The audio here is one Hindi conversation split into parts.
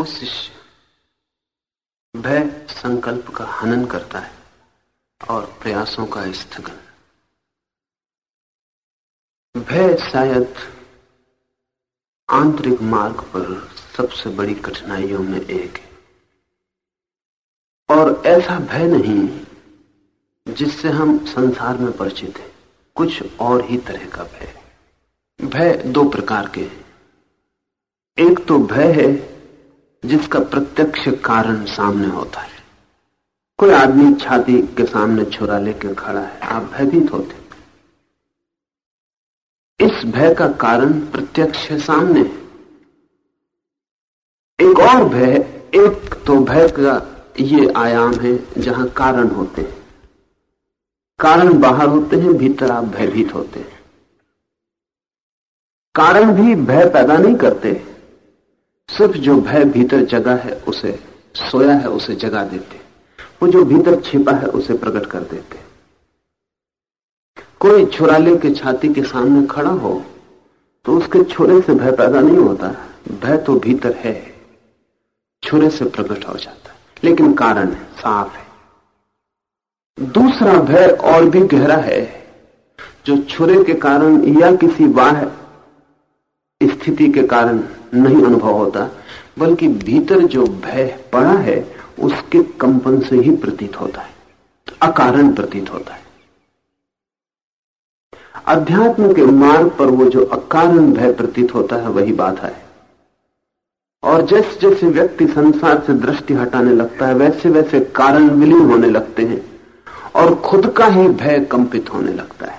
कोशिश भय संकल्प का हनन करता है और प्रयासों का स्थगन। भय शायद आंतरिक मार्ग पर सबसे बड़ी कठिनाइयों में एक है। और ऐसा भय नहीं जिससे हम संसार में परिचित हैं। कुछ और ही तरह का भय। भय दो प्रकार के हैं। एक तो भय है जिसका प्रत्यक्ष कारण सामने होता है। कोई आदमी छाती के सामने छुरा लेकर खड़ा है, आप भयभीत होते इस भय का कारण प्रत्यक्ष सामने है। एक और भय, एक तो भय का ये आयाम है जहाँ कारण होते हैं। कारण बाहर होते हैं, भीतर आप भयभीत होते हैं। कारण भी भय पैदा नहीं करते। सिर्फ़ जो भय भीतर जगा है, उसे सोया है, उसे जगा देते वो जो भीतर छिपा है, उसे प्रकट कर देते कोई छुरा के छाती के सामने खड़ा हो तो उसके छुरे से भय पैदा नहीं होता। भय तो भीतर है। छुरे से प्रकट हो जाता लेकिन कारण है, साफ़ है। दूसरा भय और भी गहरा है, जो छुरे के कारण या किसी वाह स्थिति के कारण नहीं अनुभव होता, बल्कि भीतर जो भय पड़ा है, उसके कंपन से ही प्रतीत होता है, अकारण प्रतीत होता है। अध्यात्म के मार्ग पर वो जो अकारण भय प्रतीत होता है, वही बाधा है। और जैसे जैसे व्यक्ति संसार से दृष्टि हटाने लगता है वैसे वैसे कारण विलीन होने लगते हैं, और खुद का ही भय कंपित होने लगता है।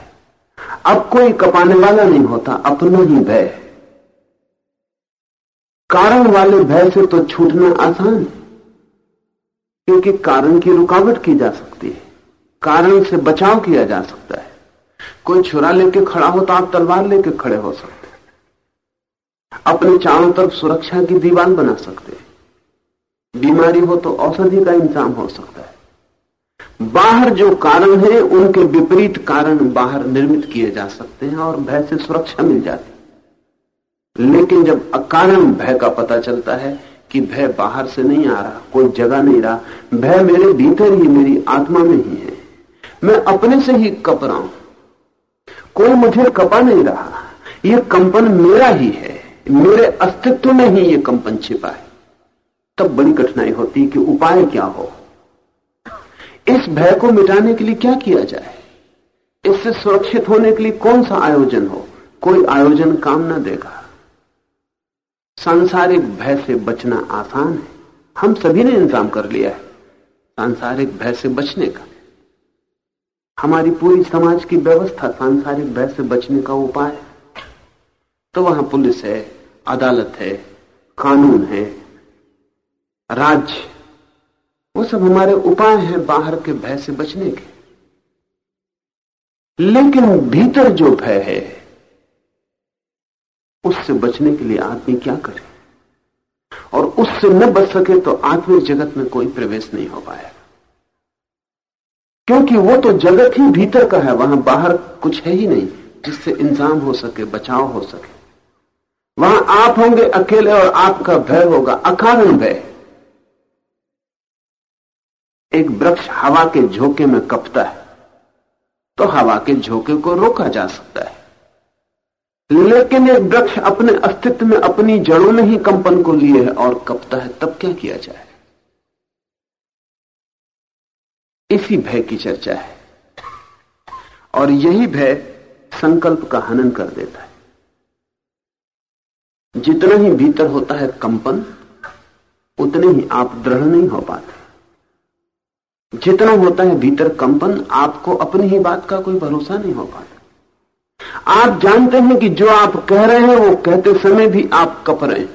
अब कोई कपाने वाला नहीं होता, अपना ही भय। कारण वाले भय से तो छूटना आसान क्योंकि कारण की रुकावट की जा सकती है। कारण से बचाव किया जा सकता है। कोई छुरा लेके खड़ा हो तो आप तलवार लेके खड़े हो सकते हैं। अपने चारों तरफ़ सुरक्षा की दीवार बना सकते हैं। बीमारी हो तो औषधि का इंतज़ाम हो सकता है। बाहर जो कारण है, उनके विपरीत कारण बाहर निर्मित किए जा सकते हैं और भय से सुरक्षा मिल जाती लेकिन जब अकारण भय का पता चलता है कि भय बाहर से नहीं आ रहा, कोई जगह नहीं रहा, भय मेरे भीतर ही, मेरी आत्मा में ही है। मैं अपने से ही कप रहा हूँ। कोई मुझे कपा नहीं रहा। यह कंपन मेरा ही है। मेरे अस्तित्व में ही ये कंपन छिपा है। तब बड़ी कठिनाई होती कि उपाय क्या हो। इस भय को मिटाने के लिए क्या किया जाए? इससे सुरक्षित होने के लिए कौन सा आयोजन हो? कोई आयोजन काम ना देगा। सांसारिक भय से बचना आसान है। हम सभी ने इंतज़ाम कर लिया है सांसारिक भय से बचने का। हमारी पूरी समाज की व्यवस्था सांसारिक भय से बचने का उपाय है। तो वहाँ पुलिस है, अदालत है, कानून है, राज्य, वो सब हमारे उपाय हैं बाहर के भय से बचने के। लेकिन भीतर जो भय है उससे बचने के लिए आदमी क्या करे? और उससे न बच सके तो आत्मिक जगत में कोई प्रवेश नहीं हो पाएगा क्योंकि वो तो जगत ही भीतर का है, वहाँ बाहर कुछ है ही नहीं, जिससे इंतज़ाम हो सके, बचाव हो सके। वहाँ आप होंगे अकेले और आपका भय होगा, अकारण भय। एक वृक्ष हवा के झोंके में कपता है तो हवा के झोंके को रोका जा सकता है। लेकिन एक वृक्ष अपने अस्तित्व में अपनी जड़ों में ही कंपन को लिए है और कपता है, तब क्या किया जाए? इसी भय की चर्चा है। और यही भय संकल्प का हनन कर देता है। जितना ही भीतर होता है कंपन, उतने ही आप दृढ़ नहीं हो पाते। जितना होता है भीतर कंपन, आपको अपनी ही बात का कोई भरोसा नहीं हो पाता। आप जानते हैं कि जो आप कह रहे हैं, वो कहते समय भी आप कप रहे हैं।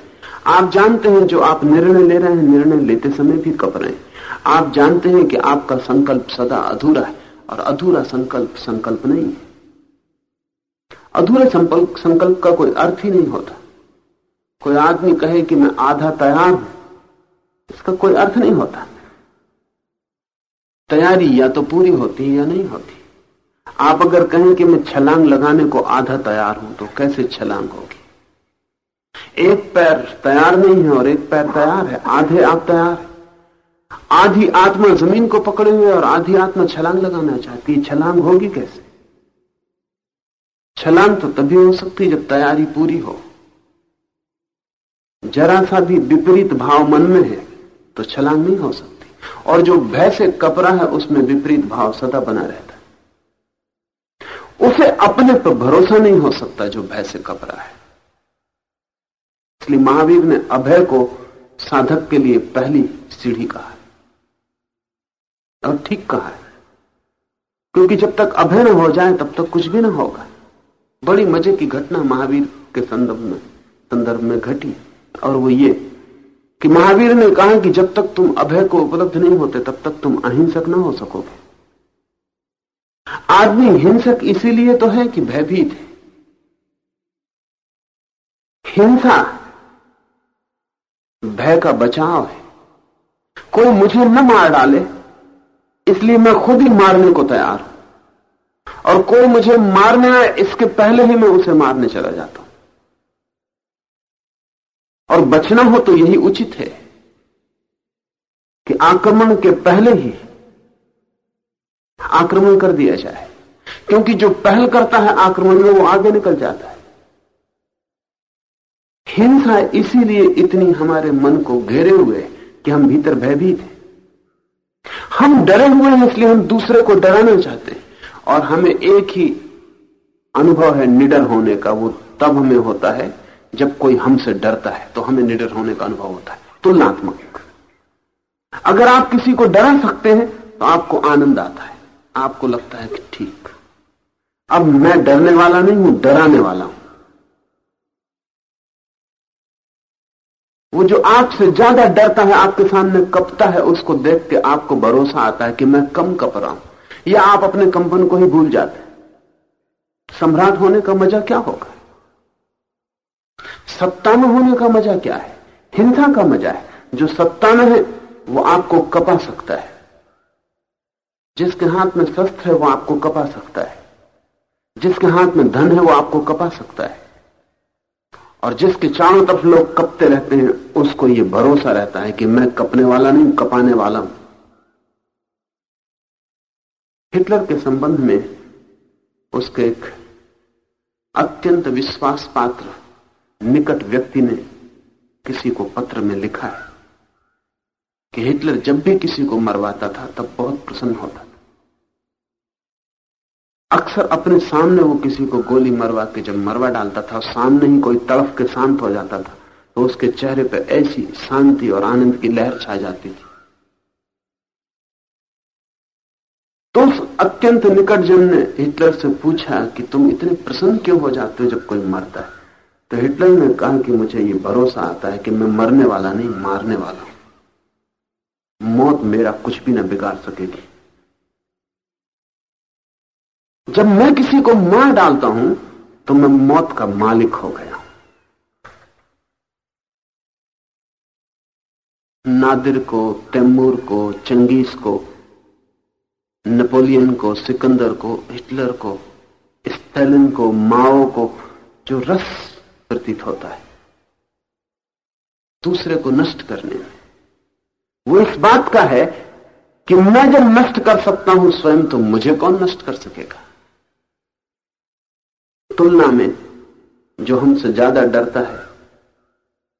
आप जानते हैं जो आप निर्णय ले रहे हैं, निर्णय लेते समय भी कप रहे हैं। आप जानते हैं कि आपका संकल्प सदा अधूरा है, और अधूरा संकल्प संकल्प नहीं है। अधूरे संकल्प संकल्प का कोई अर्थ ही नहीं होता। कोई आदमी कहे कि मैं आधा तैयार हूँ, इसका कोई अर्थ नहीं होता। तैयारी या तो पूरी होती है या नहीं होती। आप अगर कहें कि मैं छलांग लगाने को आधा तैयार हूँ तो कैसे छलांग होगी? एक पैर तैयार नहीं है और एक पैर तैयार है। आधे आप तैयार आधी आत्मा ज़मीन को पकड़े हुए और आधी आत्मा छलांग लगाना चाहती है। छलांग होगी कैसे? छलांग तो तभी हो सकती जब तैयारी पूरी हो। जरा सा भी विपरीत भाव मन में है तो छलांग नहीं हो सकती। और जो भय से कपरा है, उसमें विपरीत भाव सदा बना रहता है। उसे अपने पर भरोसा नहीं हो सकता जो भय से कपरा है। इसलिए महावीर ने अभय को साधक के लिए पहली सीढ़ी कहा है। और ठीक कहा है। क्योंकि जब तक अभय न हो जाए, तब तक कुछ भी ना होगा। बड़ी मज़े की घटना महावीर के संदर्भ में संदर्भ में घटी। और वो ये कि महावीर ने कहा कि जब तक तुम अभय को उपलब्ध नहीं होते, तब तक तुम अहिंसक ना हो सकोगे। आदमी हिंसक इसीलिए तो है कि भयभीत है। हिंसा भय का बचाव है। कोई मुझे न मार डाले, इसलिए मैं खुद ही मारने को तैयार हूँ। और कोई मुझे मारने आए, इसके पहले ही मैं उसे मारने चला जाता हूँ। और बचना हो तो यही उचित है कि आक्रमण के पहले ही आक्रमण कर दिया जाए। क्योंकि जो पहल करता है आक्रमण में वो आगे निकल जाता है। हिंसा इसीलिए इतनी हमारे मन को घेरे हुए कि हम भीतर भयभीत हैं। हम डरे हुए हैं इसलिए हम दूसरे को डराना चाहते हैं। और हमें एक ही अनुभव है निडर होने का, वो तब हमें होता है जब कोई हमसे डरता है तो हमें निडर होने का अनुभव होता है। तुलनात्मक। अगर आप किसी को डरा सकते हैं तो आपको आनंद आता है। आपको लगता है कि ठीक। अब मैं डरने वाला नहीं, हूँ डराने वाला हूँ। वो जो आपसे ज़्यादा डरता है, आपके सामने कपता है, उसको देख के आपको भरोसा आता है कि मैं कम कप रहा हूँ। या आप अपने कंपन को ही भूल जाते सम्राट होने का मज़ा क्या होगा? सत्ता में होने का मज़ा क्या है? हिंसा का मज़ा है। जो सत्ता में है, वो आपको कपा सकता है। जिसके हाथ में शस्त्र है, वो आपको कपा सकता है। जिसके हाथ में धन है, वो आपको कपा सकता है। और जिसके चारों तरफ़ लोग कपते रहते हैं, उसको ये भरोसा रहता है कि मैं कपने वाला नहीं, कपाने वाला हूँ। हिटलर के संबंध में उसके एक अत्यंत विश्वास पात्र निकट व्यक्ति ने किसी को पत्र में लिखा है कि हिटलर जब भी किसी को मरवाता था, तब बहुत प्रसन्न होता अक्सर अपने सामने वो किसी को गोली मरवा के जब मरवा डालता था, सामने ही कोई तड़फ के शांत हो जाता था तो उसके चेहरे पर ऐसी शांति और आनंद की लहर छा जाती थी। तो उस अत्यंत निकट जन ने हिटलर से पूछा कि तुम इतने प्रसन्न क्यों हो जाते हो जब कोई मरता है? तो हिटलर ने कहा कि मुझे ये भरोसा आता है कि मैं मरने वाला नहीं, मारने वाला हूँ। मौत मेरा कुछ भी ना बिगाड़ सकेगी। जब मैं किसी को मार डालता हूँ तो मैं मौत का मालिक हो गया। नादिर को, तैमूर को चंगेज को, नेपोलियन को, सिकंदर को, हिटलर को, स्टेलिन को, माओ को, जो रस प्रतीत होता है, दूसरे को नष्ट करने में। वो इस बात का है कि मैं जब नष्ट कर सकता हूँ स्वयं तो मुझे कौन नष्ट कर सकेगा? तुलना में जो हमसे ज़्यादा डरता है,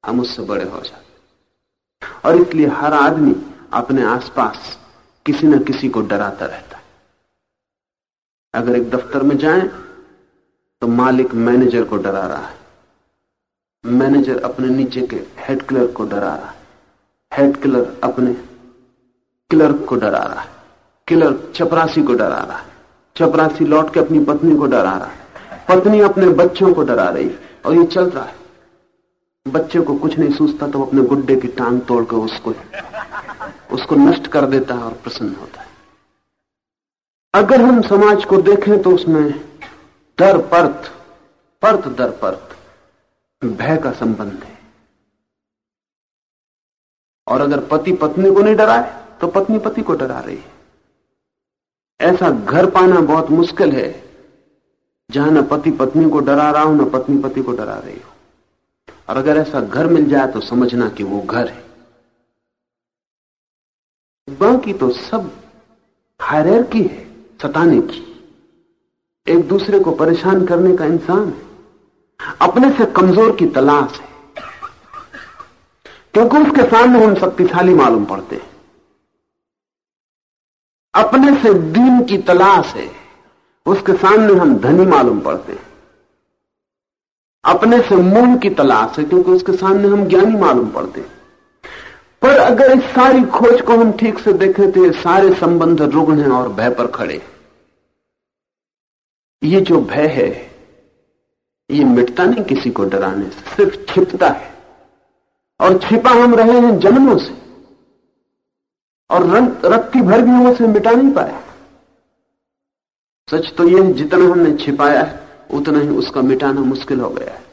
हम उससे बड़े हो जाते और इसलिए हर आदमी अपने आसपास किसी न किसी को डराता रहता है। अगर एक दफ्तर में जाए तो मालिक मैनेजर को डरा रहा है। मैनेजर अपने नीचे के हेड क्लर्क को डरा रहा है। हेड क्लर्क अपने क्लर्क को डरा रहा है। क्लर्क चपरासी को डरा रहा है। चपरासी लौट के अपनी पत्नी को डरा रहा है। पत्नी अपने बच्चों को डरा रही और ये चल रहा है। बच्चे को कुछ नहीं सूझता तो अपने गुड्डे की टांग तोड़कर उसको उसको नष्ट कर देता है और प्रसन्न होता है। अगर हम समाज को देखें तो उसमें दर परत परत दर परत, भय का संबंध है। और अगर पति पत्नी को नहीं डराए तो पत्नी पति को डरा रही है। ऐसा घर पाना बहुत मुश्किल है। जहाँ न पति पत्नी को डरा रहा हूँ, न पत्नी पति को डरा रही हूँ। और अगर ऐसा घर मिल जाए तो समझना कि वो घर है। बाकी तो सब हायर की है, सताने की। एक दूसरे को परेशान करने का इंसान है। अपने से कमज़ोर की तलाश है। क्योंकि उसके सामने हम शक्तिशाली मालूम पड़ते हैं। अपने से दीन की तलाश है। उसके सामने हम धनी मालूम पड़ते हैं। अपने से मूल की तलाश है, क्योंकि उसके सामने हम ज्ञानी मालूम पड़ते हैं। पर अगर इस सारी खोज को हम ठीक से देखें तो ये सारे संबंध रुग्ण हैं और भय पर खड़े ये जो भय है, ये मिटता नहीं किसी को डराने से, सिर्फ़ छिपता है। और छिपा हम रहे हैं जन्मों से, और रत्ती भर भी उसे मिटा नहीं पाए। सच तो यह जितना हमने छिपाया है, उतना ही उसका मिटाना मुश्किल हो गया है।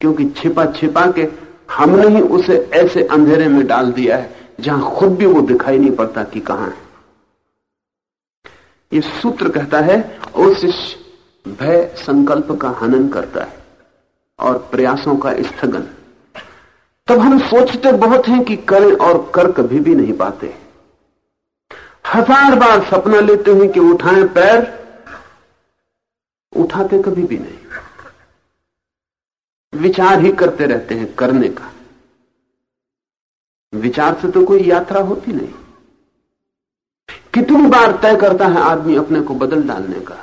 क्योंकि छिपा छिपा के हमने ही उसे ऐसे अंधेरे में डाल दिया है, जहाँ खुद भी वो दिखाई नहीं पड़ता कि कहाँ है। ये सूत्र कहता है उस भय संकल्प का हनन करता है और प्रयासों का स्थगन। तब हम सोचते बहुत हैं कि करें और कर कभी भी नहीं पाते। हज़ार बार सपना लेते हैं कि उठाएँ पैर। उठाते कभी भी नहीं। विचार ही करते रहते हैं करने का। विचार से तो कोई यात्रा होती नहीं। कितनी बार तय करता है आदमी अपने को बदल डालने का।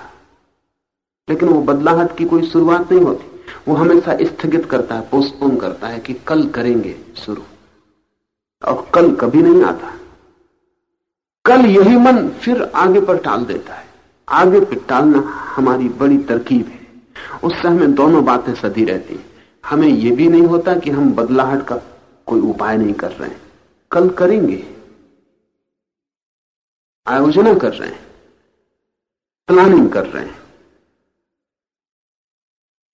लेकिन वो बदलाहट की कोई शुरुआत नहीं होती। वो हमेशा स्थगित करता है पोस्टपोन करता है कि कल करेंगे शुरू। और कल कभी नहीं आता। कल यही मन फिर आगे पर टाल देता है। आगे पर टालना हमारी बड़ी तरकीब है। उससे हमें दोनों बातें सधी रहती हैं। हमें यह भी नहीं होता कि हम बदलाहट का कोई उपाय नहीं कर रहे हैं। कल करेंगे। आयोजना कर रहे हैं। प्लानिंग कर रहे हैं।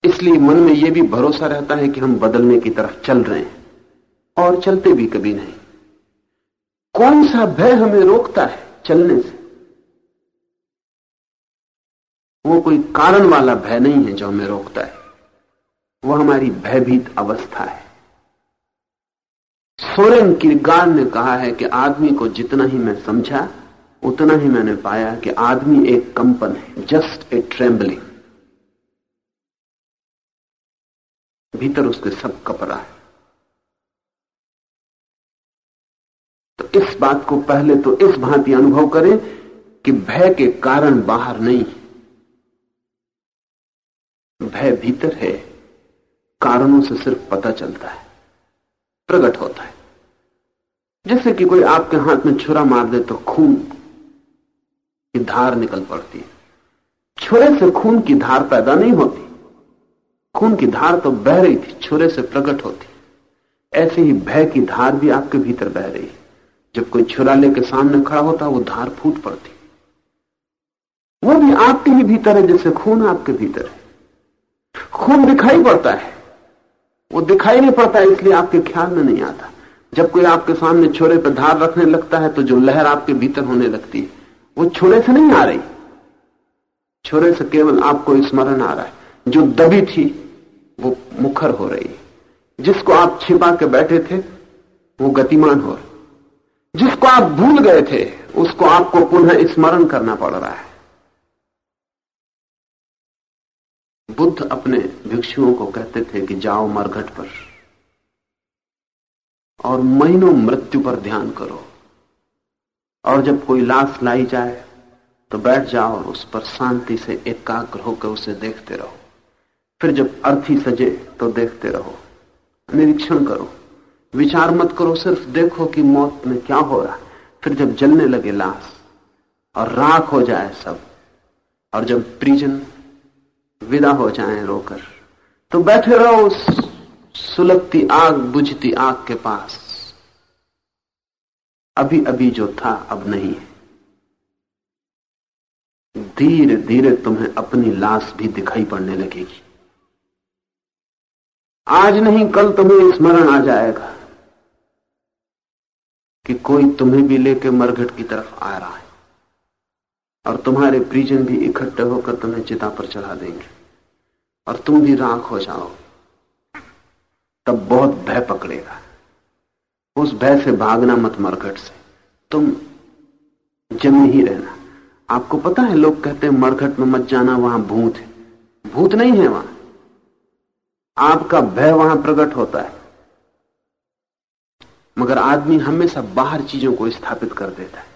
इसलिए मन में यह भी भरोसा रहता है कि हम बदलने की तरफ़ चल रहे हैं। और चलते भी कभी नहीं। कौन सा भय हमें रोकता है चलने से? वो कोई कारण वाला भय नहीं है जो हमें रोकता है। वो हमारी भयभीत अवस्था है। सोरेन किरगार ने कहा है कि आदमी को जितना ही मैं समझा, उतना ही मैंने पाया कि आदमी एक कंपन है, जस्ट ए ट्रेम्बलिंग भीतर उसके सब कपड़ा है। इस बात को पहले तो इस भांति अनुभव करें कि भय के कारण बाहर नहीं। भय भीतर है, कारणों से सिर्फ़ पता चलता है, प्रकट होता है। जैसे कि कोई आपके हाथ में छुरा मार दे तो खून की धार निकल पड़ती है। छुरे से खून की धार पैदा नहीं होती। खून की धार तो बह रही थी, छुरे से प्रकट होती। ऐसे ही भय की धार भी आपके भीतर बह रही जब कोई छुरा लेके सामने खड़ा होता, वो धार फूट पड़ती। वो भी आपके ही भीतर है, जैसे खून आपके भीतर है। खून दिखाई पड़ता है। वो दिखाई नहीं पड़ता, इसलिए आपके ख्याल में नहीं आता। जब कोई आपके सामने छोरे पर धार रखने लगता है तो जो लहर आपके भीतर होने लगती है, वो छोरे से नहीं आ रही। छोरे से केवल आपको स्मरण आ रहा है। जो दबी थी, वो मुखर हो रही जिसको आप छिपा के बैठे थे, वो गतिमान हो रहा जिसको आप भूल गए थे, उसको आपको पुनः स्मरण करना पड़ रहा है। बुद्ध अपने भिक्षुओं को कहते थे कि जाओ मरघट पर और महीनों मृत्यु पर ध्यान करो। और जब कोई लाश लाई जाए तो बैठ जाओ और उस पर शांति से एकाग्र होकर उसे देखते रहो। फिर जब अर्थी सजे तो देखते रहो। निरीक्षण करो। विचार मत करो, सिर्फ़ देखो कि मौत में क्या हो रहा है। फिर जब जलने लगे लाश और राख हो जाए सब, और जब प्रिजन विदा हो जाए रोकर तो बैठे रहो उस सुलगती आग, बुझती आग के पास। अभी अभी जो था, अब नहीं है। धीरे धीरे तुम्हें अपनी लाश भी दिखाई पड़ने लगेगी। आज नहीं, कल तुम्हें स्मरण आ जाएगा। कि कोई तुम्हें भी लेके मरघट की तरफ़ आ रहा है। और तुम्हारे प्रिजन भी इकट्ठे होकर तुम्हें चिता पर चढ़ा देंगे। और तुम भी राख हो जाओ। तब बहुत भय पकड़ेगा। उस भय से भागना मत मरघट से। तुम जमी ही रहना। आपको पता है, लोग कहते हैं, मरघट में मत जाना, वहाँ भूत है। भूत नहीं है वहाँ। आपका भय वहाँ प्रकट होता है। मगर आदमी हमेशा बाहर चीज़ों को स्थापित कर देता है।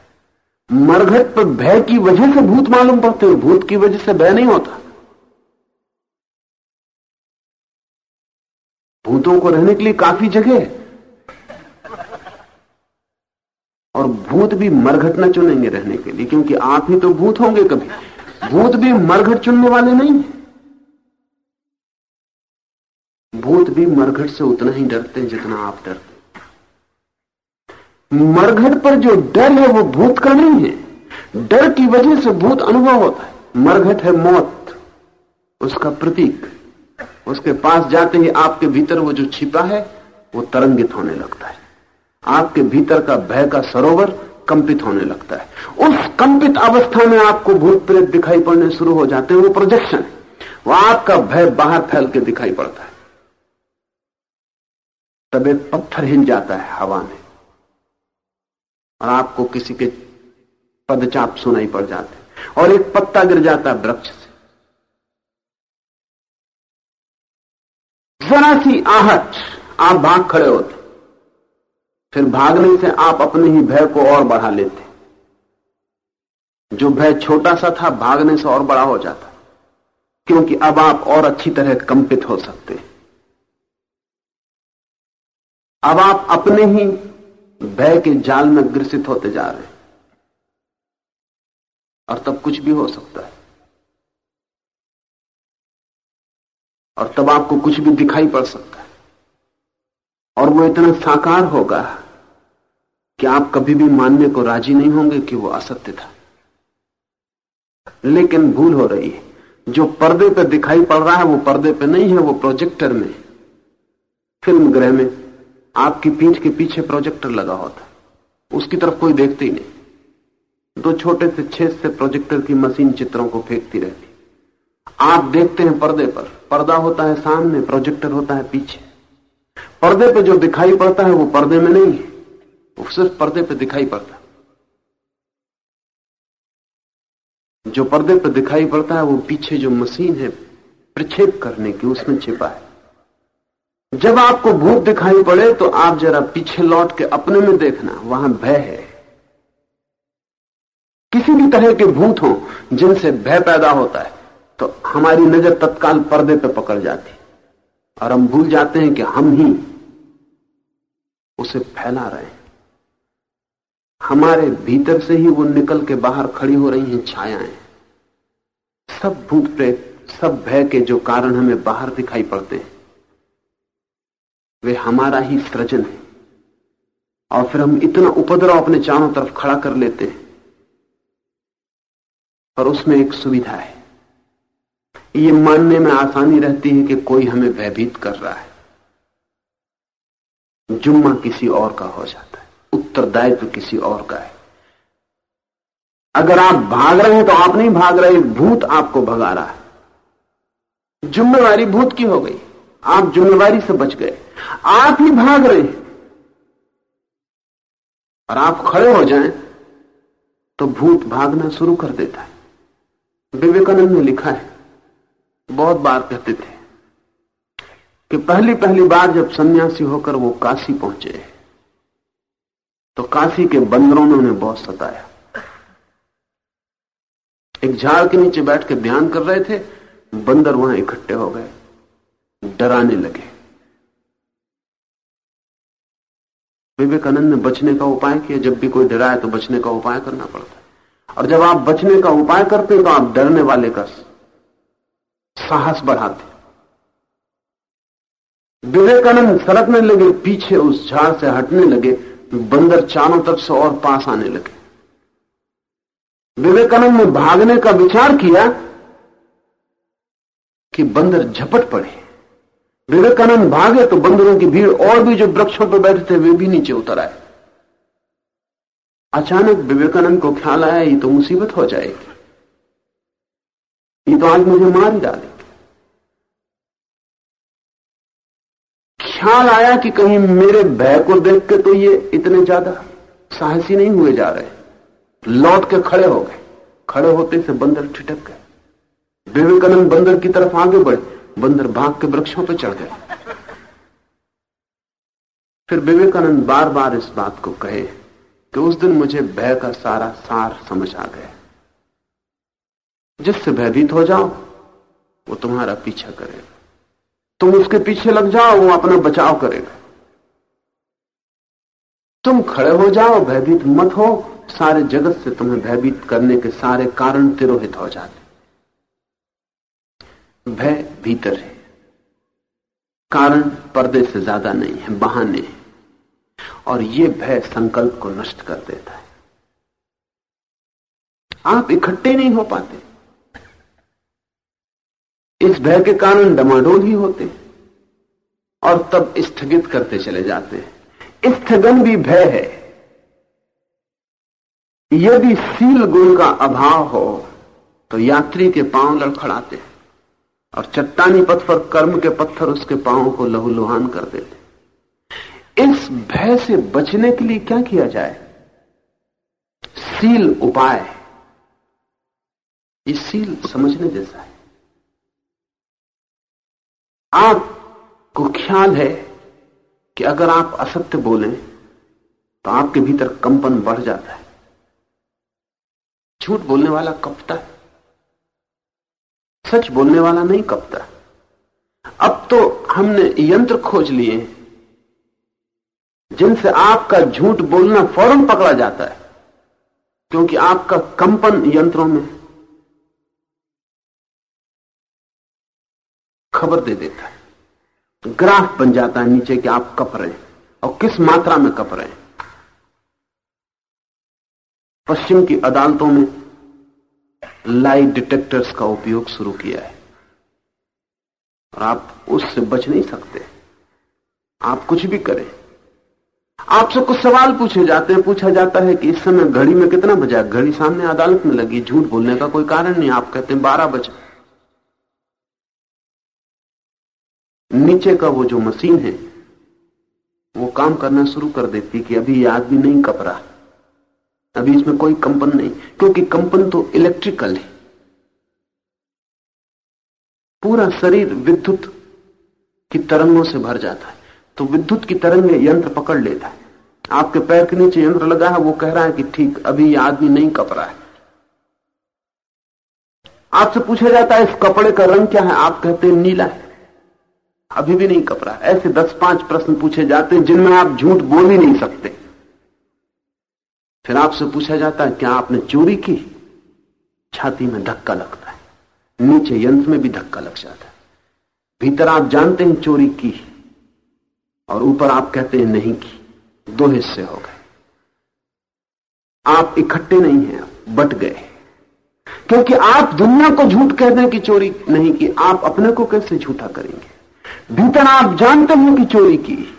मरघट पर भय की वजह से भूत मालूम पड़ते हैं भूत की वजह से भय नहीं होता। भूतों को रहने के लिए काफ़ी जगह है। और भूत भी मरघट न चुनेंगे रहने के लिए, क्योंकि आप ही तो भूत होंगे कभी। भूत भी मरघट चुनने वाले नहीं भूत भी मरघट से उतना ही डरते हैं जितना आप डरते मरघट पर जो डर है वो भूत का नहीं है। डर की वजह से भूत अनुभव होता है। मरघट है मौत। उसका प्रतीक। उसके पास जाते ही आपके भीतर वो जो छिपा है, वो तरंगित होने लगता है। आपके भीतर का भय का सरोवर कंपित होने लगता है। उस कंपित अवस्था में आपको भूत प्रेत दिखाई पड़ने शुरू हो जाते हैं। वो प्रोजेक्शन वो आपका भय बाहर फैल के दिखाई पड़ता है। तब एक पत्थर हिल जाता है हवा में। और आपको किसी के पदचाप सुनाई पड़ जाते और एक पत्ता गिर जाता वृक्ष से। जरा सी आहट, आप भाग खड़े होते फिर भागने से आप अपने ही भय को और बढ़ा लेते जो भय छोटा सा था, भागने से और बड़ा हो जाता क्योंकि अब आप और अच्छी तरह कंपित हो सकते अब आप अपने ही भय के जाल में ग्रसित होते जा रहे और तब कुछ भी हो सकता है। और तब आपको कुछ भी दिखाई पड़ सकता है। और वो इतना साकार होगा कि आप कभी भी मानने को राज़ी नहीं होंगे कि वो असत्य था। लेकिन भूल हो रही है। जो पर्दे पर दिखाई पड़ रहा है, वो पर्दे पे नहीं है, वो प्रोजेक्टर में फ़िल्म ग्रह में आपकी पीठ के पीछे प्रोजेक्टर लगा होता। है उसकी तरफ़ कोई देखते ही नहीं। दो छोटे से छेद से प्रोजेक्टर की मशीन चित्रों को फेंकती रहती। आप देखते हैं पर्दे पर। पर्दा होता है सामने, प्रोजेक्टर होता है पीछे। पर्दे पर जो दिखाई पड़ता है वो पर्दे में नहीं है। वो सिर्फ़ पर्दे पर दिखाई पड़ता जो पर्दे पर दिखाई पड़ता है वो पीछे जो मशीन है, प्रक्षेप करने की, उसमें छिपा है। जब आपको भूत दिखाई पड़े तो आप जरा पीछे लौट के अपने में देखना, वहाँ भय है। किसी भी तरह के भूत हो, जिनसे भय पैदा होता है तो हमारी नज़र तत्काल पर्दे पे पकड़ जाती और हम भूल जाते हैं कि हम ही उसे फैला रहे हैं। हमारे भीतर से ही वो निकल के बाहर खड़ी हो रही हैं छायाएँ। सब भूत प्रेत, सब भय के जो कारण हमें बाहर दिखाई पड़ते हैं। वे हमारा ही सृजन है। और फिर हम इतना उपद्रव अपने चारों तरफ़ खड़ा कर लेते हैं। और उसमें एक सुविधा है। ये मानने में आसानी रहती है कि कोई हमें भयभीत कर रहा है। जुम्मा किसी और का हो जाता है। उत्तरदायित्व किसी और का है। अगर आप भाग रहे हैं तो आप नहीं भाग रहे, भूत आपको भगा रहा है। जिम्मेवारी भूत की हो गई। आप जिम्मेवारी से बच गए। आप ही भाग रहे हैं। और आप खड़े हो जाएँ तो भूत भागना शुरू कर देता है। विवेकानंद ने लिखा है, बहुत बार कहते थे कि पहली पहली बार जब सन्यासी होकर वो काशी पहुँचे तो काशी के बंदरों ने उन्हें बहुत सताया। एक झाड़ के नीचे बैठ के ध्यान कर रहे थे, बंदर वहाँ इकट्ठे हो गए, डराने लगे। विवेकानंद ने बचने का उपाय किया। जब भी कोई डराए तो बचने का उपाय करना पड़ता है। और जब आप बचने का उपाय करते हैं तो आप डरने वाले का साहस बढ़ाते विवेकानंद सरकने लगे, पीछे उस झाड़ से हटने लगे, बंदर चारों तरफ़ से और पास आने लगे। विवेकानंद ने भागने का विचार किया कि बंदर झपट पड़े। विवेकानंद भागे तो बंदरों की भीड़ और भी जो वृक्षों पर बैठे थे, वे भी नीचे उतर आए। अचानक विवेकानंद को ख्याल आया, ये तो मुसीबत हो जाएगी। ये तो आज मुझे मार ही डालेंगे। ख्याल आया कि कहीं मेरे भय को देख के तो ये इतने ज़्यादा साहसी नहीं हुए जा रहे। लौट के खड़े हो गए। खड़े होते से बंदर ठिठक गए। विवेकानंद बंदर की तरफ़ आगे बढ़े। बंदर भाग के वृक्षों पर चढ़ गए। फिर विवेकानंद बार बार इस बात को कहे कि उस दिन मुझे भय का सारा सार समझ आ गया। जिससे भयभीत हो जाओ, वो तुम्हारा पीछा करेगा। तुम उसके पीछे लग जाओ, वो अपना बचाव करेगा। तुम खड़े हो जाओ, भयभीत मत हो, सारे जगत से तुम्हें भयभीत करने के सारे कारण तिरोहित हो जाते भय भीतर है। कारण पर्दे से ज़्यादा नहीं है, बहाने और ये भय संकल्प को नष्ट कर देता है। आप इकट्ठे नहीं हो पाते। इस भय के कारण डमाडोल ही होते और तब स्थगित करते चले जाते हैं। स्थगन भी भय है। यदि सील गुण का अभाव हो तो यात्री के पाँव लड़खड़ाते और चट्टानी पथ पर कर्म के पत्थर उसके पाँव को लहूलुहान कर देते। इस भय से बचने के लिए क्या किया जाए? सील उपाय। ये सील समझने जैसा है। आपको ख्याल है कि अगर आप असत्य बोलें तो आपके भीतर कंपन बढ़ जाता है। झूठ बोलने वाला कपता है। सच बोलने वाला नहीं कपता। अब तो हमने यंत्र खोज लिए, जिनसे आपका झूठ बोलना फ़ौरन पकड़ा जाता है, क्योंकि आपका कंपन यंत्रों में खबर दे देता है। ग्राफ बन जाता है नीचे कि आप कप रहे हैं, और किस मात्रा में कप रहे हैं। पश्चिम की अदालतों में लाइट डिटेक्टर्स का उपयोग शुरू किया है। और आप उससे बच नहीं सकते। आप कुछ भी करें। आपसे कुछ सवाल पूछे जाते हैं। पूछा जाता है कि इस समय घड़ी में कितना बजा घड़ी सामने अदालत में लगी। झूठ बोलने का कोई कारण नहीं। आप कहते हैं बारह बजे। नीचे का वो जो मशीन है, वो काम करना शुरू कर देती कि अभी ये आदमी नहीं कप रहा। अभी इसमें कोई कंपन नहीं, क्योंकि कंपन तो इलेक्ट्रिकल है। पूरा शरीर विद्युत की तरंगों से भर जाता है तो विद्युत की तरंग यंत्र पकड़ लेता है। आपके पैर के नीचे यंत्र लगा है, वो कह रहा है कि ठीक, अभी ये आदमी नहीं कप रहा है। आपसे पूछा जाता है, इस कपड़े का रंग क्या है? आप कहते हैं नीला है। अभी भी नहीं कप रहा ऐसे दस पाँच प्रश्न पूछे जाते हैं, जिनमें आप झूठ बोल ही नहीं सकते। फिर आपसे पूछा जाता है, क्या आपने चोरी की? छाती में धक्का लगता है। नीचे यंत्र में भी धक्का लग जाता है। भीतर आप जानते हैं चोरी की, और ऊपर आप कहते हैं नहीं की। दो हिस्से हो गए। आप इकट्ठे नहीं हैं बट गए क्योंकि आप दुनिया को झूठ कह दें कि चोरी नहीं की, आप अपने को कैसे झूठा करेंगे? भीतर आप जानते हैं कि चोरी की,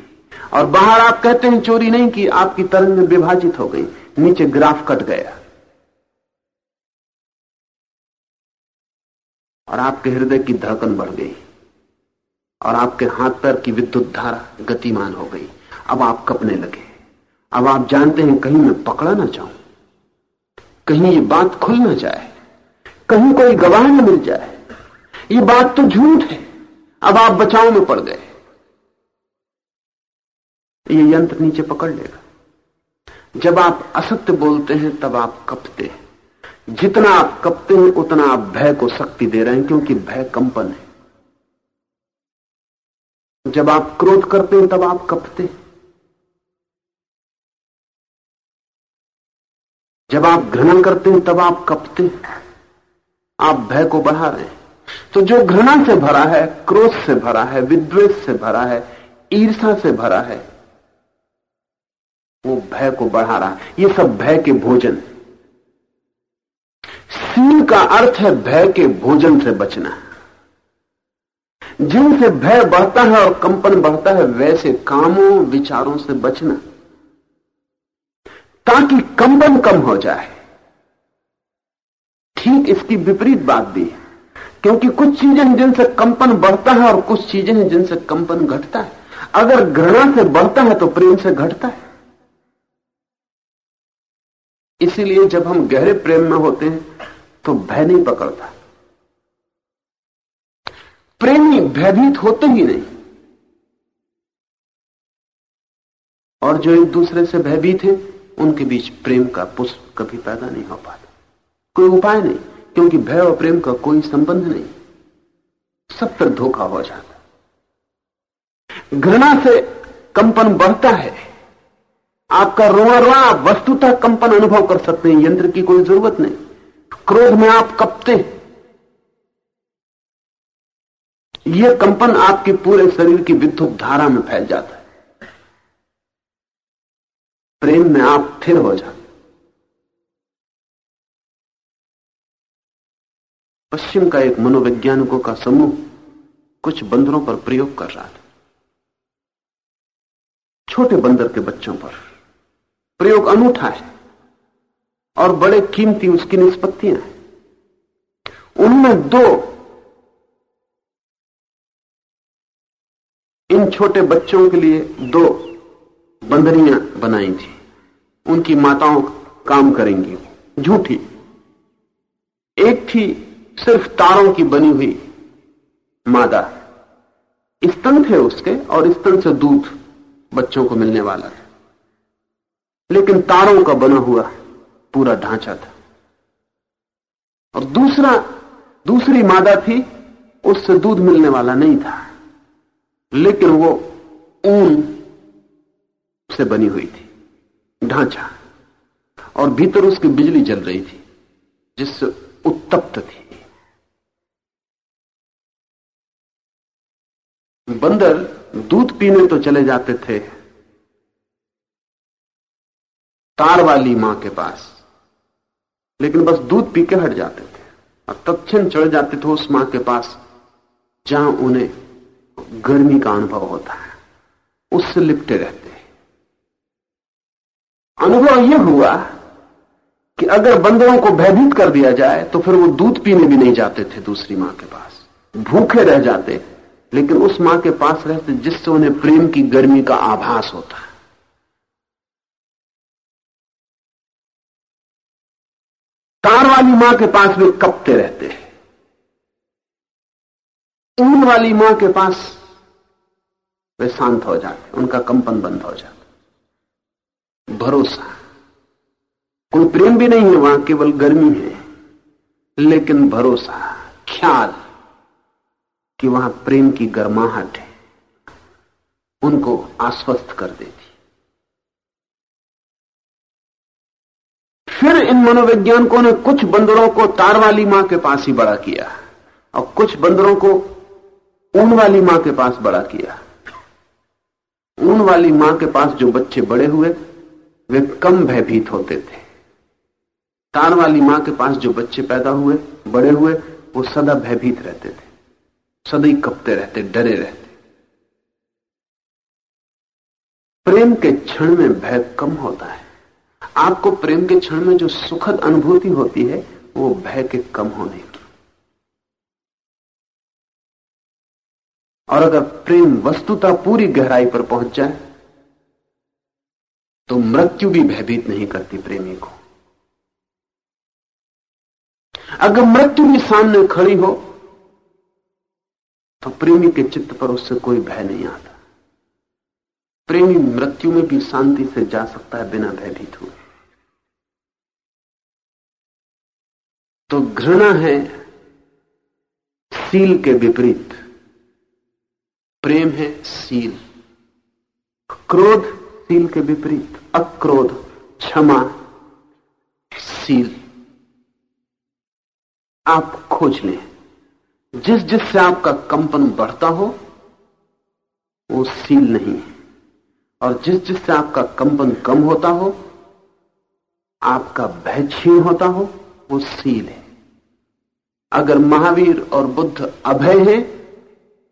और बाहर आप कहते हैं चोरी नहीं की, आपकी तरंग विभाजित हो गई। नीचे ग्राफ कट गया। और आपके हृदय की धड़कन बढ़ गई। और आपके हाथ पैर की विद्युत धारा गतिमान हो गई। अब आप कपने लगे। अब आप जानते हैं कहीं मैं पकड़ा ना चाहूँ कहीं ये बात खुल ना जाए। कहीं कोई गवाह न मिल जाए। ये बात तो झूठ है। अब आप बचाव में पड़ गए। ये यंत्र नीचे पकड़ लेगा। जब आप असत्य बोलते हैं, तब आप कपते हैं। जितना आप कपते हैं, उतना आप भय को शक्ति दे रहे हैं, क्योंकि भय कंपन है। जब आप क्रोध करते हैं, तब आप कपते हैं। जब आप घृणा करते हैं, तब आप कपते हैं। आप भय को बढ़ा रहे हैं। तो जो घृणा से भरा है, क्रोध से भरा है, विद्वेष से भरा है ईर्षा से भरा है वो भय को बढ़ा रहा। ये सब भय के भोजन। सील का अर्थ है भय के भोजन से बचना। जिनसे भय बढ़ता है और कंपन बढ़ता है, वैसे कामों, विचारों से बचना। ताकि कंपन कम हो जाए। ठीक इसकी विपरीत बात भी है। क्योंकि कुछ चीज़ें हैं जिनसे कंपन बढ़ता है और कुछ चीज़ें हैं जिनसे कंपन घटता है। अगर घृणा से बढ़ता है तो प्रेम से घटता है। इसीलिए जब हम गहरे प्रेम में होते हैं तो भय नहीं पकड़ता। प्रेमी भयभीत होते ही नहीं। और जो एक दूसरे से भयभीत है, उनके बीच प्रेम का पुष्प कभी पैदा नहीं हो पाता। कोई उपाय नहीं, क्योंकि भय और प्रेम का कोई संबंध नहीं। सब पर धोखा हो जाता। घृणा से कंपन बढ़ता है। आपका रोआ रोआ आप वस्तुतः कंपन अनुभव कर सकते हैं, यंत्र की कोई ज़रूरत नहीं। क्रोध में आप कपते यह कंपन आपके पूरे शरीर की विद्युत धारा में फैल जाता है। प्रेम में आप थिर हो जाते पश्चिम का एक मनोवैज्ञानिकों का समूह कुछ बंदरों पर प्रयोग कर रहा था। छोटे बंदर के बच्चों पर। प्रयोग अनूठा है और बड़े कीमती उसकी निष्पत्तियाँ हैं। उनमें दो इन छोटे बच्चों के लिए दो बंदरियाँ बनाई थी। उनकी माताओं काम करेंगी। झूठी। एक थी सिर्फ़ तारों की बनी हुई मादा। स्तन थे उसके और स्तन से दूध बच्चों को मिलने वाला था। लेकिन तारों का बना हुआ पूरा ढांचा था। और दूसरा, दूसरी मादा थी, उससे दूध मिलने वाला नहीं था, लेकिन वो ऊन से बनी हुई थी, ढांचा, और भीतर उसकी बिजली जल रही थी, जिससे उत्तप्त थी। बंदर दूध पीने तो चले जाते थे तार वाली माँ के पास। लेकिन बस दूध पी के हट जाते थे और तत्न चढ़ जाते थे उस माँ के पास, जहाँ उन्हें गर्मी का अनुभव होता है। उससे लिपटे रहते अनुभव यह हुआ कि अगर बंदरों को भयभीत कर दिया जाए तो फिर वो दूध पीने भी नहीं जाते थे दूसरी माँ के पास। भूखे रह जाते, लेकिन उस माँ के पास रहते जिससे उन्हें प्रेम की गर्मी का आभास होता है। तार वाली माँ के पास वे कपते रहते हैं। ऊन वाली माँ के पास वे शांत हो जाते उनका कंपन बंद हो जाता भरोसा। कोई प्रेम भी नहीं है वहाँ, केवल गर्मी है। लेकिन भरोसा, ख्याल कि वहाँ प्रेम की गर्माहट है, उनको आश्वस्त कर देती फिर इन मनोवैज्ञानिकों ने कुछ बंदरों को तार वाली माँ के पास ही बड़ा किया और कुछ बंदरों को ऊन वाली माँ के पास बड़ा किया। ऊन वाली माँ के पास जो बच्चे बड़े हुए, वे कम भयभीत होते थे। तार वाली माँ के पास जो बच्चे पैदा हुए, बड़े हुए, वो सदा भयभीत रहते थे। सदैव कपते रहते, डरे रहते। प्रेम के क्षण में भय कम होता है। आपको प्रेम के क्षण में जो सुखद अनुभूति होती है, वो भय के कम होने की। और अगर प्रेम वस्तुता पूरी गहराई पर पहुँच जाए तो मृत्यु भी भयभीत नहीं करती प्रेमी को। अगर मृत्यु भी सामने खड़ी हो तो प्रेमी के चित्त पर उससे कोई भय नहीं आता। प्रेमी मृत्यु में भी शांति से जा सकता है बिना भयभीत हुए। तो घृणा है, सील के विपरीत। प्रेम है, सील। क्रोध, सील के विपरीत। अक्रोध, क्षमा, सील। आप खोज लें। जिस जिससे आपका कंपन बढ़ता हो, वो सील नहीं है। और जिस जिससे आपका कंपन कम होता हो, आपका भय छीन होता हो, वो सील है। अगर महावीर और बुद्ध अभय हैं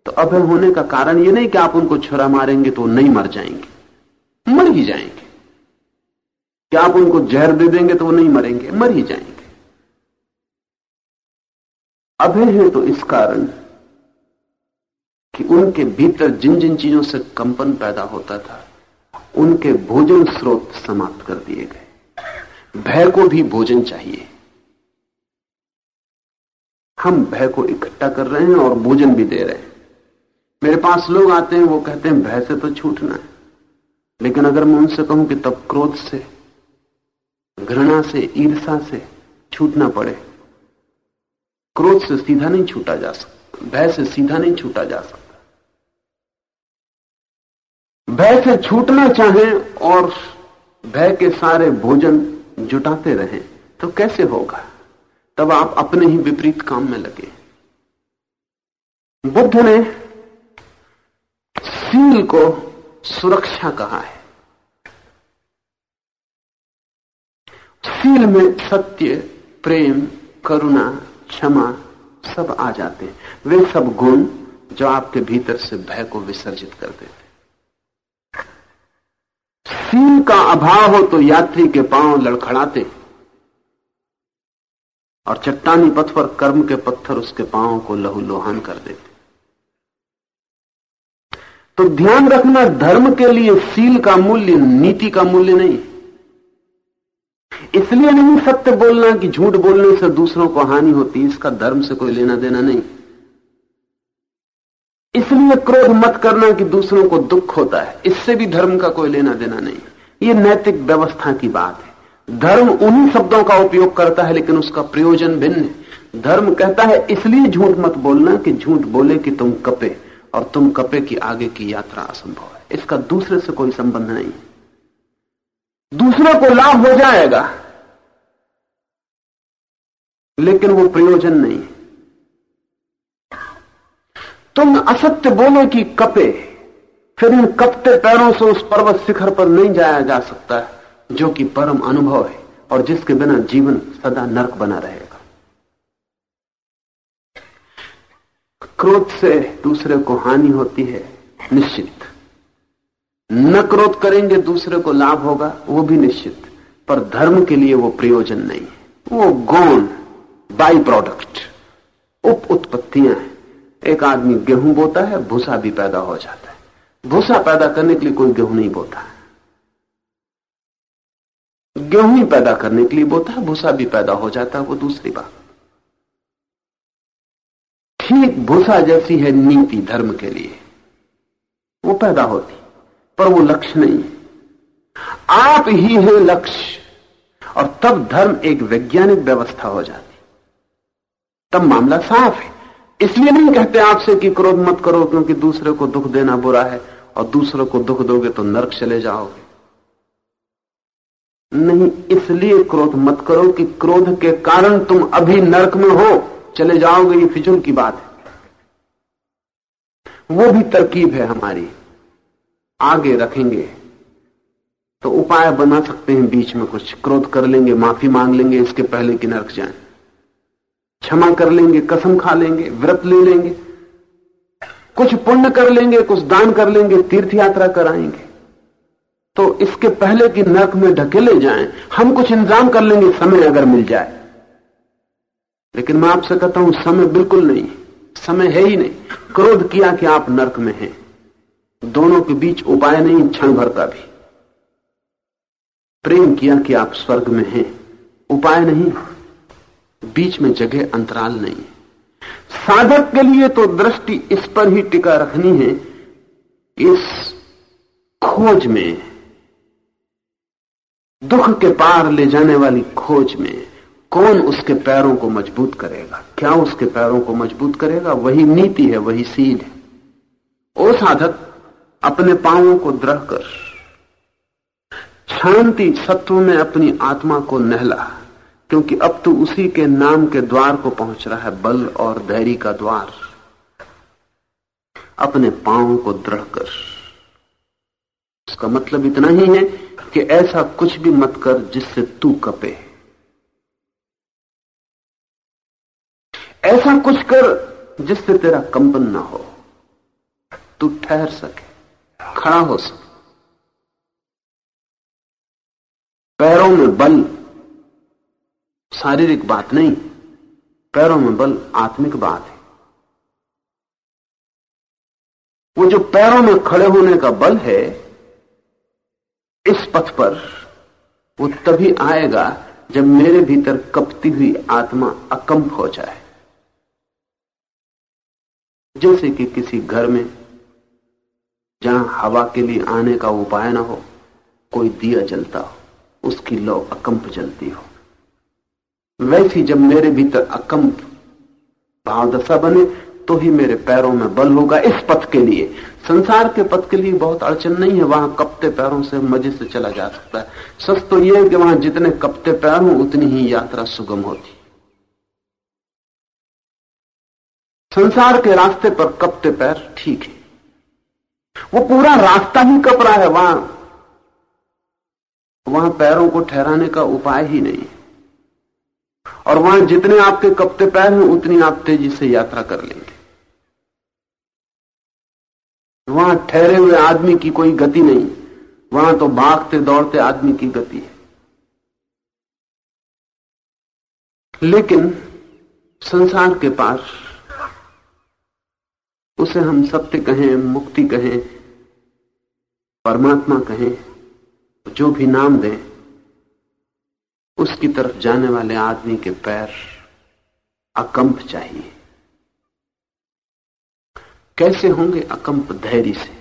तो अभय होने का कारण ये नहीं कि आप उनको छुरा मारेंगे तो नहीं मर जाएँगे। मर ही जाएँगे। क्या आप उनको जहर दे देंगे तो वो नहीं मरेंगे, मर ही जाएँगे। अभय है तो इस कारण कि उनके भीतर जिन जिन चीज़ों से कंपन पैदा होता था उनके भोजन स्रोत समाप्त कर दिए गए। भय को भी भोजन चाहिए। हम भय को इकट्ठा कर रहे हैं और भोजन भी दे रहे हैं। मेरे पास लोग आते हैं, वो कहते हैं, भय से तो छूटना है। लेकिन अगर मैं उनसे कहूँ कि तब क्रोध से, घृणा से ईर्षा से छूटना पड़े, क्रोध से सीधा नहीं छूटा जा सकता भय से सीधा नहीं छूटा जा सकता भय से छूटना चाहें और भय के सारे भोजन जुटाते रहें तो कैसे होगा? तब आप अपने ही विपरीत काम में लगे। बुद्ध ने सील को सुरक्षा कहा है। सील में सत्य, प्रेम, करुणा, क्षमा सब आ जाते हैं। वे सब गुण जो आपके भीतर से भय को विसर्जित कर देते सील का अभाव हो तो यात्री के पाँव लड़खड़ाते और चट्टानी पथ पर कर्म के पत्थर उसके पाँव को लहू लोहान कर देते तो ध्यान रखना, धर्म के लिए सील का मूल्य, नीति का मूल्य नहीं। इसलिए नहीं सत्य बोलना कि झूठ बोलने से दूसरों को हानि होती, इसका धर्म से कोई लेना देना नहीं। इसलिए क्रोध मत करना कि दूसरों को दुख होता है। इससे भी धर्म का कोई लेना देना नहीं। ये नैतिक व्यवस्था की बात है। धर्म उन्हीं शब्दों का उपयोग करता है, लेकिन उसका प्रयोजन भिन्न है। धर्म कहता है, इसलिए झूठ मत बोलना कि झूठ बोले कि तुम कपे, और तुम कपे की आगे की यात्रा असंभव है। इसका दूसरे से कोई संबंध नहीं। दूसरे को लाभ हो जाएगा, लेकिन वो प्रयोजन नहीं तुम असत्य बोलो कि कपे, फिर इन कपते पैरों से उस पर्वत शिखर पर नहीं जाया जा सकता, जो कि परम अनुभव है, और जिसके बिना जीवन सदा नरक बना रहेगा। क्रोध से दूसरे को हानि होती है, निश्चित। न क्रोध करेंगे, दूसरे को लाभ होगा, वो भी निश्चित। पर धर्म के लिए वो प्रयोजन नहीं है। वो गौण बाई प्रोडक्ट उप उत्पत्तियाँ हैं। एक आदमी गेहूँ बोता है, भूसा भी पैदा हो जाता है। भूसा पैदा करने के लिए कोई गेहूँ नहीं बोता है। गेहूँ ही पैदा करने के लिए बोता है, भूसा भी पैदा हो जाता है, वो दूसरी बात। ठीक भूसा जैसी है नीति धर्म के लिए। वो पैदा होती, पर वो लक्ष्य नहीं है। आप ही है लक्ष्य, और तब धर्म एक वैज्ञानिक व्यवस्था हो जाती। तब मामला साफ़ है। इसलिए नहीं कहते आपसे कि क्रोध मत करो, क्योंकि दूसरे को दुख देना बुरा है, और दूसरे को दुख दोगे तो नरक चले जाओगे। नहीं, इसलिए क्रोध मत करो कि क्रोध के कारण तुम अभी नरक में हो, चले जाओगे, ये फिजुल की बात है। वो भी तरकीब है हमारी। आगे रखेंगे। तो उपाय बना सकते हैं, बीच में कुछ क्रोध कर लेंगे, माफ़ी मांग लेंगे, इसके पहले कि नरक जाए। क्षमा कर लेंगे, कसम खा लेंगे, व्रत ले लेंगे। कुछ पुण्य कर लेंगे, कुछ दान कर लेंगे तीर्थ यात्रा कराएँगे। तो इसके पहले कि नरक में ढकेले जाएँ। हम कुछ इंतज़ाम कर लेंगे, समय अगर मिल जाए। लेकिन मैं आपसे कहता हूँ, समय बिल्कुल नहीं समय है ही नहीं। क्रोध किया कि आप नरक में हैं। दोनों के बीच उपाय नहीं, क्षण भर का भी। प्रेम किया कि आप स्वर्ग में हैं। उपाय नहीं। बीच में जगह अंतराल नहीं साधक के लिए तो दृष्टि इस पर ही टिका रखनी है। इस खोज में, दुख के पार ले जाने वाली खोज में कौन उसके पैरों को मज़बूत करेगा? क्या उसके पैरों को मज़बूत करेगा? वही नीति है, वही सील है। ओ साधक, अपने पांवों को दृढ़ कर। शांति सत्व में अपनी आत्मा को नहला। क्योंकि अब तो उसी के नाम के द्वार को पहुँच रहा है बल और धैर्य का द्वार। अपने पांवों को दृढ़ कर। उसका मतलब इतना ही है कि ऐसा कुछ भी मत कर जिससे तू कपे। ऐसा कुछ कर जिससे तेरा कंपन ना हो। तू ठहर सके, खड़ा हो सके। पैरों में बल शारीरिक बात नहीं, पैरों में बल आत्मिक बात है। वो जो पैरों में खड़े होने का बल है, इस पथ पर वो तभी आएगा जब मेरे भीतर कपती हुई आत्मा अकंप हो जाए। जैसे कि किसी घर में जहाँ हवा के लिए आने का उपाय ना हो, कोई दिया जलता हो, उसकी लौ अकंप जलती हो। वैसी जब मेरे भीतर अकंप भावदशा बने तो ही मेरे पैरों में बल होगा इस पथ के लिए। संसार के पथ के लिए बहुत अड़चन नहीं है, वहाँ कपते पैरों से मज़े से चला जा सकता है। सच तो यह है कि वहाँ जितने कपते पैर हों, उतनी ही यात्रा सुगम होती। संसार के रास्ते पर कपते पैर ठीक है। वो पूरा रास्ता ही कप रहा है, वहाँ वहाँ पैरों को ठहराने का उपाय ही नहीं है। और वहाँ जितने आपके कपते पैर हैं, उतनी आप तेज़ी से यात्रा कर लेंगे। वहाँ ठहरे हुए आदमी की कोई गति नहीं, वहाँ तो भागते दौड़ते आदमी की गति है। लेकिन संसार के पास उसे हम सत्य कहें, मुक्ति कहें, परमात्मा कहें, जो भी नाम दें उसकी तरफ़ जाने वाले आदमी के पैर अकंप चाहिए। कैसे होंगे अकंप धैर्य से?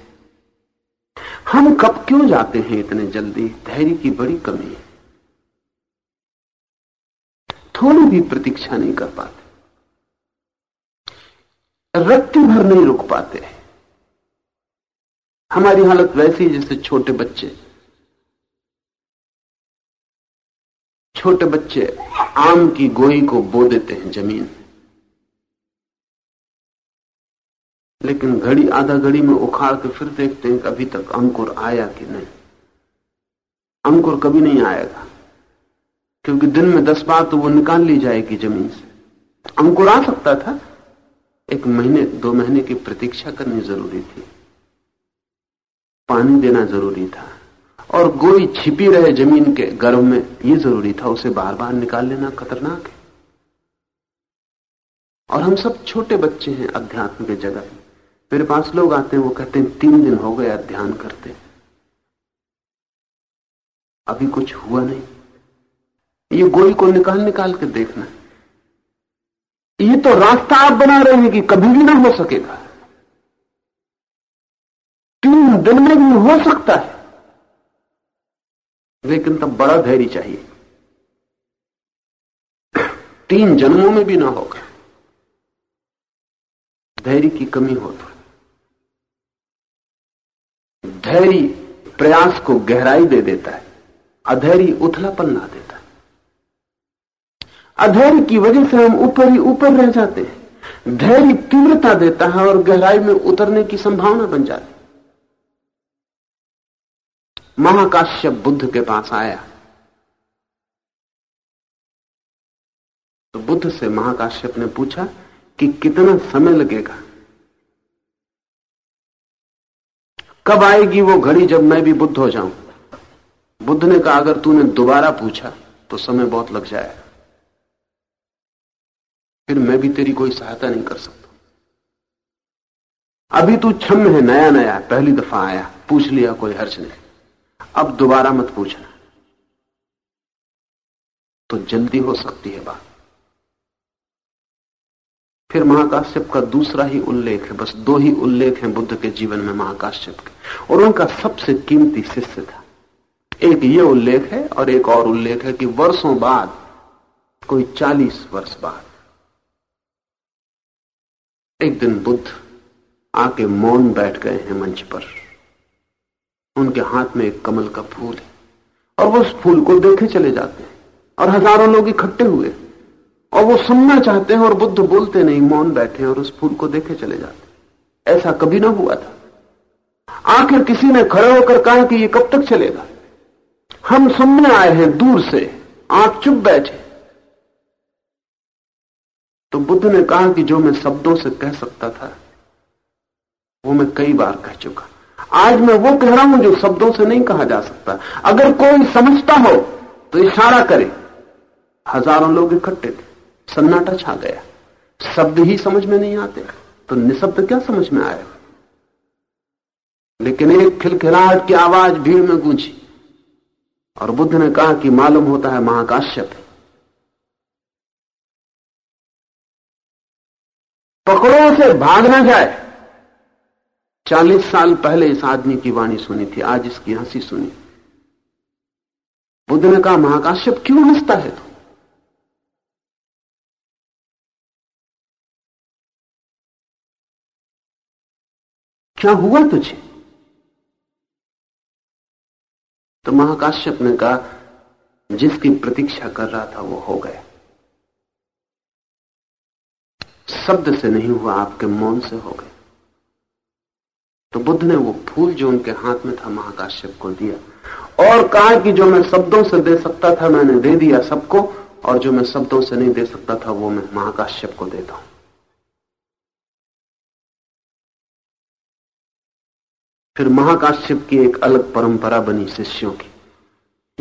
हम कब क्यों जाते हैं इतने जल्दी? धैर्य की बड़ी कमी है। थोड़ी भी प्रतीक्षा नहीं कर पाते। रत्ती भर नहीं रुक पाते। हमारी हालत वैसी जैसे छोटे बच्चे। छोटे बच्चे आम की गोई को बो देते हैं ज़मीन। लेकिन घड़ी, आधा घड़ी में उखाड़ के फिर देखते हैं कि अभी तक अंकुर आया कि नहीं। अंकुर कभी नहीं आएगा, क्योंकि दिन में दस बार तो वो निकाल ली जाएगी ज़मीन से। अंकुर आ सकता था। एक महीने, दो महीने की प्रतीक्षा करनी ज़रूरी थी। पानी देना ज़रूरी था। और गोई छिपी रहे ज़मीन के गर्भ में, ये ज़रूरी था उसे बार बार निकाल लेना खतरनाक है। और हम सब छोटे बच्चे हैं अध्यात्म के जगत में। मेरे पास लोग आते हैं, वो कहते हैं, तीन दिन हो गए ध्यान करते अभी कुछ हुआ नहीं। ये गोई को निकाल निकाल के देखना ये तो रास्ता आप बना रहे हैं कि कभी भी ना हो सकेगा। तीन दिन में भी हो सकता है। लेकिन तब बड़ा धैर्य चाहिए। तीन जन्मों में भी ना होगा। धैर्य की कमी हो। तो धैर्य प्रयास को गहराई दे देता है। अधैर्य उथलापन ला देता है। अधैर्य की वजह से हम ऊपर ही ऊपर रह जाते हैं। धैर्य तीव्रता देता है और गहराई में उतरने की संभावना बन जाती महाकाश्यप बुद्ध के पास आया। तो बुद्ध से महाकाश्यप ने पूछा कि कितना समय लगेगा? कब आएगी वो घड़ी जब मैं भी बुद्ध हो जाऊँ? बुद्ध ने कहा, अगर तूने दोबारा पूछा तो समय बहुत लग जाएगा। फिर मैं भी तेरी कोई सहायता नहीं कर सकता। अभी तू छम है नया नया पहली दफ़ा आया, पूछ लिया, कोई हर्ज नहीं। अब दोबारा मत पूछना। तो जल्दी हो सकती है बात। फिर महाकाश्यप का दूसरा ही उल्लेख है, बस दो ही उल्लेख हैं बुद्ध के जीवन में महाकाश्यप के। और उनका सबसे कीमती शिष्य था। एक ये उल्लेख है और एक और उल्लेख है कि वर्षों बाद, कोई चालीस वर्ष बाद, एक दिन बुद्ध आके मौन बैठ गए हैं मंच पर। उनके हाथ में एक कमल का फूल है। और वो उस फूल को देखे चले जाते हैं और हज़ारों लोग इकट्ठे हुए और वो सुनना चाहते हैं और बुद्ध बोलते नहीं, मौन बैठे और उस फूल को देखे चले जाते ऐसा कभी ना हुआ था। आखिर किसी ने खड़े होकर कहा कि ये कब तक चलेगा? हम सुनने आए हैं, दूर से। आप चुप बैठे। तो बुद्ध ने कहा कि जो मैं शब्दों से कह सकता था, वो मैं कई बार कह चुका आज मैं वो कह रहा हूँ जो शब्दों से नहीं कहा जा सकता। अगर कोई समझता हो तो इशारा करे। हज़ारों लोग इकट्ठे थे, सन्नाटा छा गया। शब्द ही समझ में नहीं आते तो निशब्द क्या समझ में आया? लेकिन एक खिलखिलाहट की आवाज़ भीड़ में गूंजी, और बुद्ध ने कहा कि मालूम होता है महाकाश्यप पकड़ों से भाग ना जाए चालीस साल पहले इस आदमी की वाणी सुनी थी, आज इसकी हँसी सुनी। बुद्ध ने कहा, महाकाश्यप, क्यों हंसता है तू? क्या हुआ तुझे? तो महाकाश्यप ने कहा, जिसकी प्रतीक्षा कर रहा था वो हो गया। शब्द से नहीं हुआ, आपके मौन से हो गए तो बुद्ध ने वो फूल जो उनके हाथ में था, महाकाश्यप को दिया। और कहा कि जो मैं शब्दों से दे सकता था, मैंने दे दिया सबको, और जो मैं शब्दों से नहीं दे सकता था, वो मैं महाकाश्यप को देता हूँ। फिर महाकाश्यप की एक अलग परंपरा बनी शिष्यों की,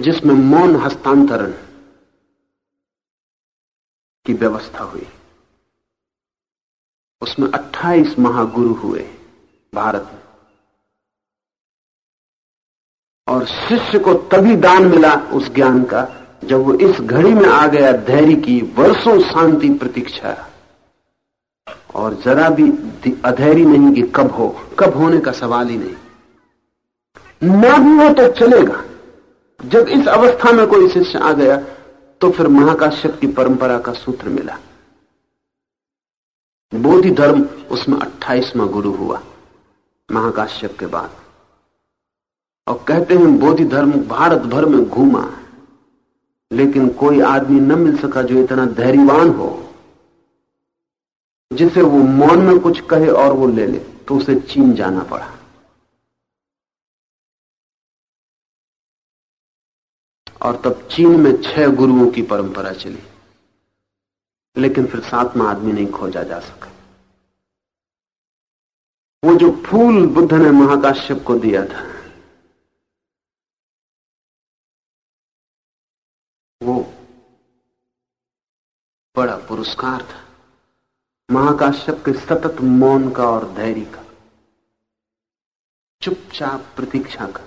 जिसमें मौन हस्तांतरण की व्यवस्था हुई। उसमें 28 महागुरु हुए। भारत में। और शिष्य को तभी दान मिला उस ज्ञान का, जब वो इस घड़ी में आ गया धैर्य की वर्षों शांति प्रतीक्षा। और जरा भी अधैर्य नहीं कि कब हो, कब होने का सवाल ही नहीं। ना भी हो तो चलेगा। जब इस अवस्था में कोई शिष्य आ गया तो फिर महाकाश्यप की परंपरा का सूत्र मिला। बोधि धर्म उसमें अट्ठाईसवा गुरु हुआ। महाकाश्यप के बाद। और कहते हैं बोधि धर्म भारत भर में घूमा लेकिन कोई आदमी न मिल सका जो इतना धैर्यवान हो, जिसे वो मौन में कुछ कहे और वो ले ले तो उसे चीन जाना पड़ा। और तब चीन में छह गुरुओं की परंपरा चली। लेकिन फिर सातवा आदमी नहीं खोजा जा सका। वो जो फूल बुद्ध ने महाकाश्यप को दिया था, वो बड़ा पुरस्कार था। महाकाश्यप के सतत मौन का और धैर्य का, चुपचाप प्रतीक्षा का।